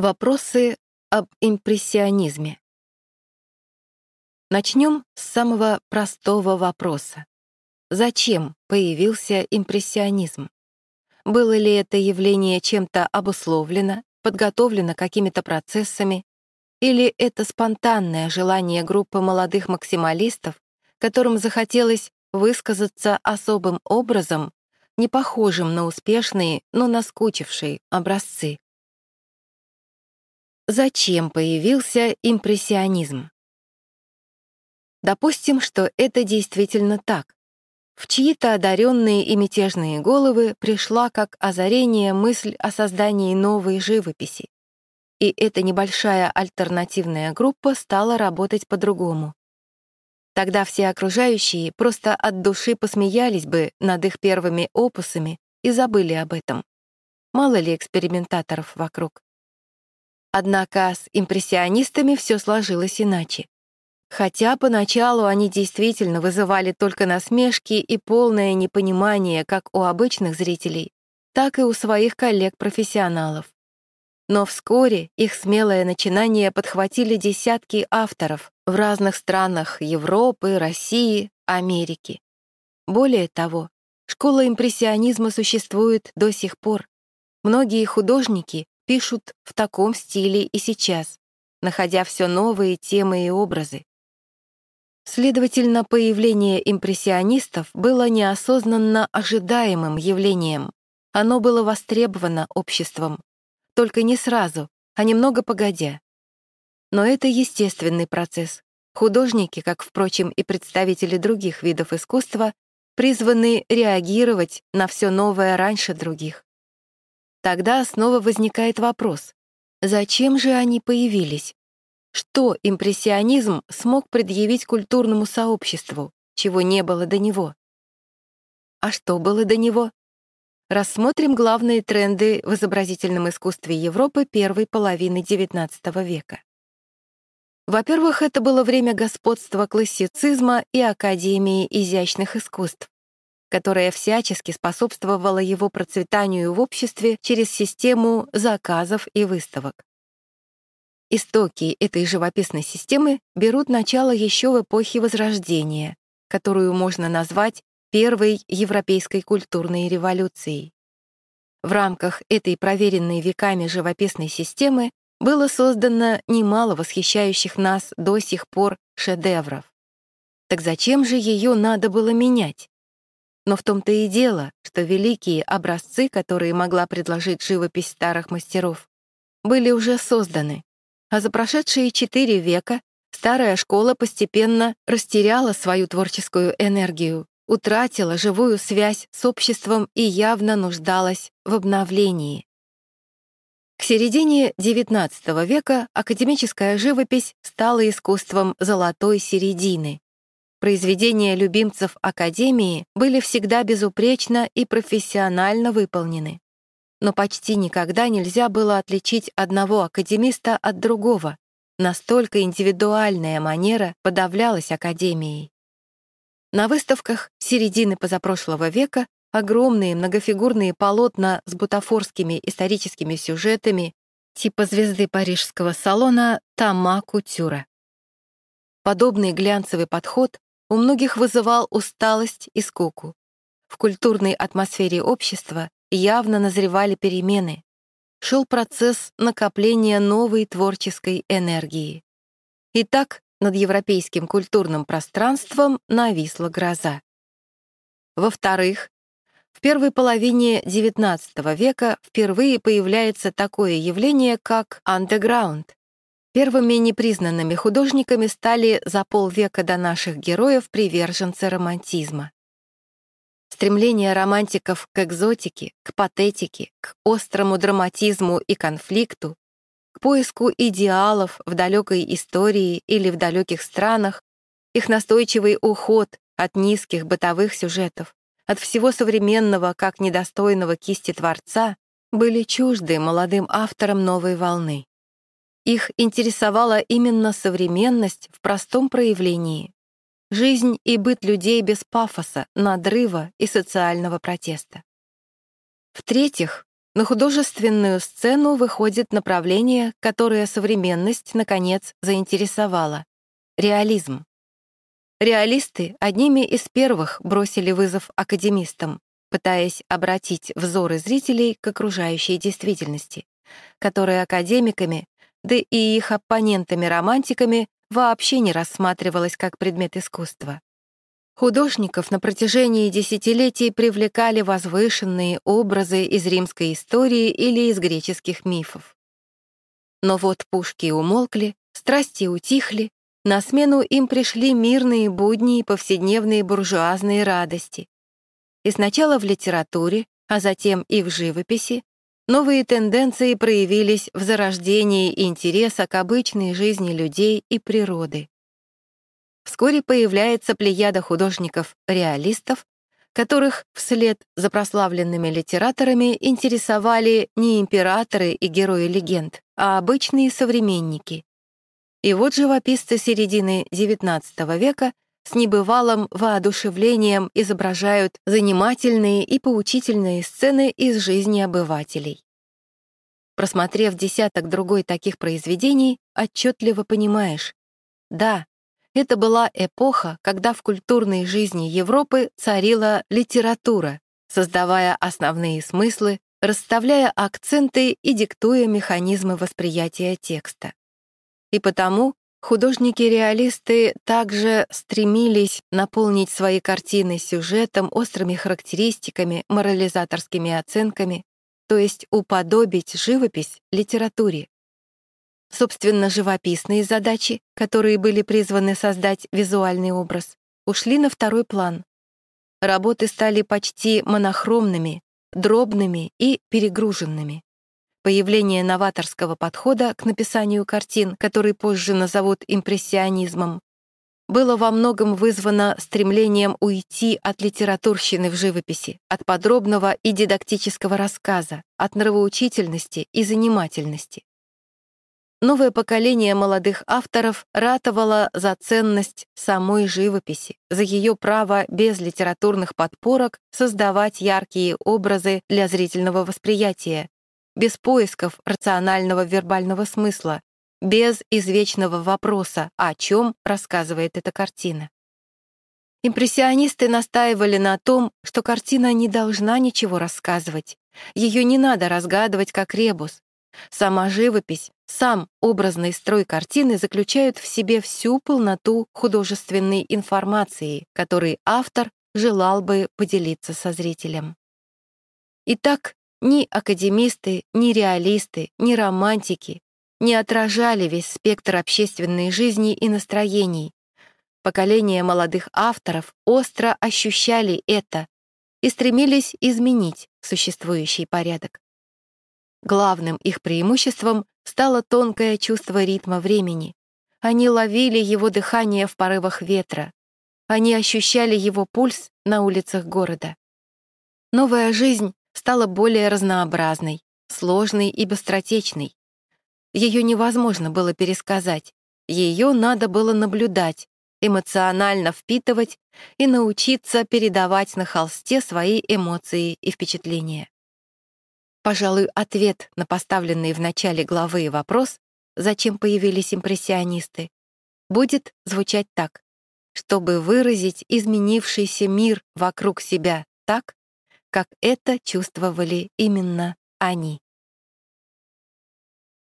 Вопросы об импрессионизме. Начнем с самого простого вопроса. Зачем появился импрессионизм? Было ли это явление чем-то обусловлено, подготовлено какими-то процессами, или это спонтанное желание группы молодых максималистов, которым захотелось высказаться особым образом, не похожим на успешные, но наскучившие образцы? Зачем появился импрессионизм? Допустим, что это действительно так. В чьи-то одаренные и мятежные головы пришла как озарение мысль о создании новой живописи. И эта небольшая альтернативная группа стала работать по-другому. Тогда все окружающие просто от души посмеялись бы над их первыми опусами и забыли об этом. Мало ли экспериментаторов вокруг. Однако с импрессионистами все сложилось иначе. Хотя поначалу они действительно вызывали только насмешки и полное непонимание как у обычных зрителей, так и у своих коллег-профессионалов. Но вскоре их смелое начинание подхватили десятки авторов в разных странах Европы, России, Америки. Более того, школа импрессионизма существует до сих пор. Многие художники пишут в таком стиле и сейчас, находя все новые темы и образы. Следовательно, появление импрессионистов было неосознанно ожидаемым явлением. Оно было востребовано обществом. Только не сразу, а немного погодя. Но это естественный процесс. Художники, как, впрочем, и представители других видов искусства, призваны реагировать на все новое раньше других. Тогда снова возникает вопрос, зачем же они появились? Что импрессионизм смог предъявить культурному сообществу, чего не было до него? А что было до него? Рассмотрим главные тренды в изобразительном искусстве Европы первой половины XIX века. Во-первых, это было время господства классицизма и Академии изящных искусств которая всячески способствовала его процветанию в обществе через систему заказов и выставок. Истоки этой живописной системы берут начало еще в эпохе Возрождения, которую можно назвать первой европейской культурной революцией. В рамках этой проверенной веками живописной системы было создано немало восхищающих нас до сих пор шедевров. Так зачем же ее надо было менять? Но в том-то и дело, что великие образцы, которые могла предложить живопись старых мастеров, были уже созданы. А за прошедшие четыре века старая школа постепенно растеряла свою творческую энергию, утратила живую связь с обществом и явно нуждалась в обновлении. К середине XIX века академическая живопись стала искусством золотой середины, Произведения любимцев Академии были всегда безупречно и профессионально выполнены. Но почти никогда нельзя было отличить одного академиста от другого. Настолько индивидуальная манера подавлялась Академией. На выставках середины позапрошлого века огромные многофигурные полотна с бутафорскими историческими сюжетами типа звезды парижского салона Тома Кутюра. Подобный глянцевый подход у многих вызывал усталость и скуку. В культурной атмосфере общества явно назревали перемены. Шел процесс накопления новой творческой энергии. Итак, над европейским культурным пространством нависла гроза. Во-вторых, в первой половине XIX века впервые появляется такое явление, как андеграунд Первыми непризнанными художниками стали за полвека до наших героев приверженцы романтизма. Стремление романтиков к экзотике, к патетике, к острому драматизму и конфликту, к поиску идеалов в далекой истории или в далеких странах, их настойчивый уход от низких бытовых сюжетов, от всего современного как недостойного кисти Творца, были чужды молодым авторам новой волны. Их интересовала именно современность в простом проявлении. Жизнь и быт людей без пафоса, надрыва и социального протеста. В-третьих, на художественную сцену выходит направление, которое современность, наконец, заинтересовала — реализм. Реалисты одними из первых бросили вызов академистам, пытаясь обратить взоры зрителей к окружающей действительности, которая академиками, да и их оппонентами-романтиками вообще не рассматривалась как предмет искусства. Художников на протяжении десятилетий привлекали возвышенные образы из римской истории или из греческих мифов. Но вот пушки умолкли, страсти утихли, на смену им пришли мирные будни и повседневные буржуазные радости. И сначала в литературе, а затем и в живописи новые тенденции проявились в зарождении интереса к обычной жизни людей и природы. Вскоре появляется плеяда художников-реалистов, которых вслед за прославленными литераторами интересовали не императоры и герои легенд, а обычные современники. И вот живописцы середины XIX века с небывалым воодушевлением изображают занимательные и поучительные сцены из жизни обывателей. Просмотрев десяток другой таких произведений, отчетливо понимаешь, да, это была эпоха, когда в культурной жизни Европы царила литература, создавая основные смыслы, расставляя акценты и диктуя механизмы восприятия текста. И потому художники-реалисты также стремились наполнить свои картины сюжетом, острыми характеристиками, морализаторскими оценками, то есть уподобить живопись литературе. Собственно, живописные задачи, которые были призваны создать визуальный образ, ушли на второй план. Работы стали почти монохромными, дробными и перегруженными. Появление новаторского подхода к написанию картин, который позже назовут импрессионизмом, было во многом вызвано стремлением уйти от литературщины в живописи, от подробного и дидактического рассказа, от нравоучительности и занимательности. Новое поколение молодых авторов ратовало за ценность самой живописи, за ее право без литературных подпорок создавать яркие образы для зрительного восприятия, без поисков рационального вербального смысла, без извечного вопроса, о чем рассказывает эта картина. Импрессионисты настаивали на том, что картина не должна ничего рассказывать, ее не надо разгадывать как ребус, Сама живопись, сам образный строй картины заключают в себе всю полноту художественной информации, которой автор желал бы поделиться со зрителем. Итак, ни академисты, ни реалисты, ни романтики не отражали весь спектр общественной жизни и настроений. Поколения молодых авторов остро ощущали это и стремились изменить существующий порядок. Главным их преимуществом стало тонкое чувство ритма времени. Они ловили его дыхание в порывах ветра. Они ощущали его пульс на улицах города. Новая жизнь стала более разнообразной, сложной и быстротечной. Ее невозможно было пересказать, ее надо было наблюдать, эмоционально впитывать и научиться передавать на холсте свои эмоции и впечатления. Пожалуй, ответ на поставленный в начале главы вопрос «Зачем появились импрессионисты?» будет звучать так, чтобы выразить изменившийся мир вокруг себя так, как это чувствовали именно они.